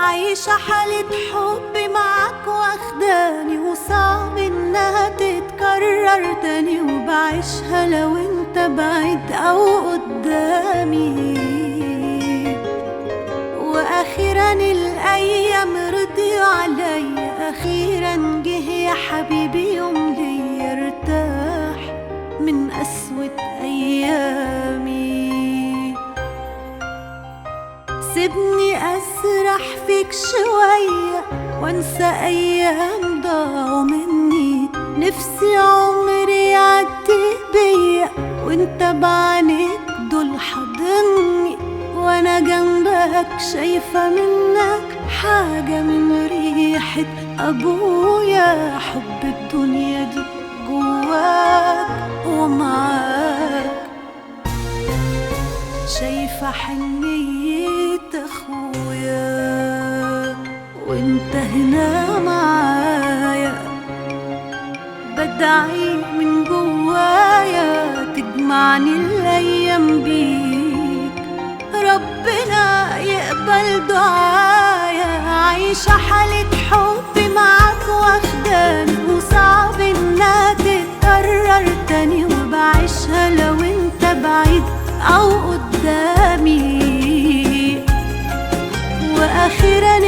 عايشة حالة حب معاك واخداني وصعب إنها تتكرر تاني وبعيشها لو أنت بعيد أو قدامي. وأخيرا الأيام رضيوا عليا أخيرا جه يا حبيبي يوم لي ارتاح من قسوة ايامي سيبني أسرح فيك شوية وانسى أيام ضاعوا مني. نفسي عمري يعدي بيا وانت بعينيك دول حاضني وأنا جنبك شايفة منك حاجة من ريحة أبويا. حب الدنيا دي جواك ومعاك. شايفة حنية وانت هنا معايا. بدعي من جوايا تجمعني الأيام بيك. ربنا يقبل دعايا. عايشة حالة حب معاك واخداني وصعب إنها تتكرر تاني. وبعيشها لو أنت بعيد أو قدامي. وأخيرا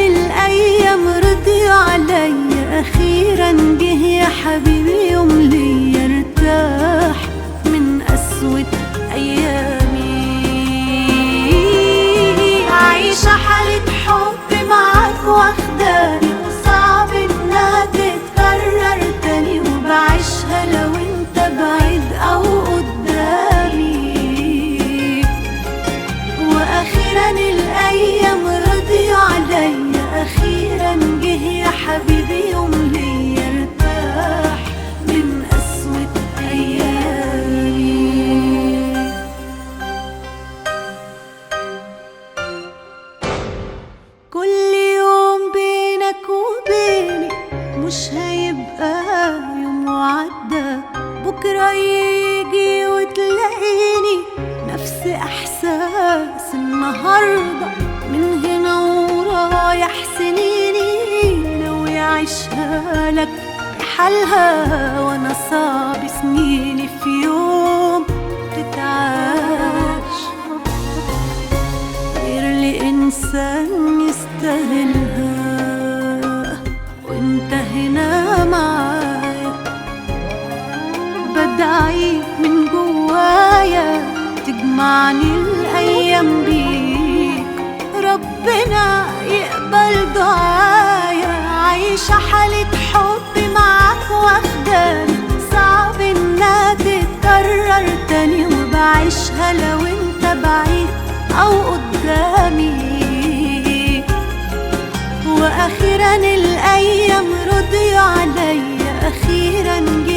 أخيرا جه يا حبيبي يوم مش هيبقى يوم وعدى بكرة يجي وتلاقيني نفس إحساس النهاردة. من هنا ورايح سنيني ناوي أعيشها لك بحالها وأنا صعب سنيني في يوم تتعاش غير لإنسان يستاهلها. وأنت هنا تجمعني الأيام بيك. ربنا يقبل دعايا. عايشة حالة حب معاك واخداني صعب انها تتكرر تاني وبعيشها لو أنت بعيد أو قدامي. وأخيرا الأيام رضيوا عليا أخيرا جه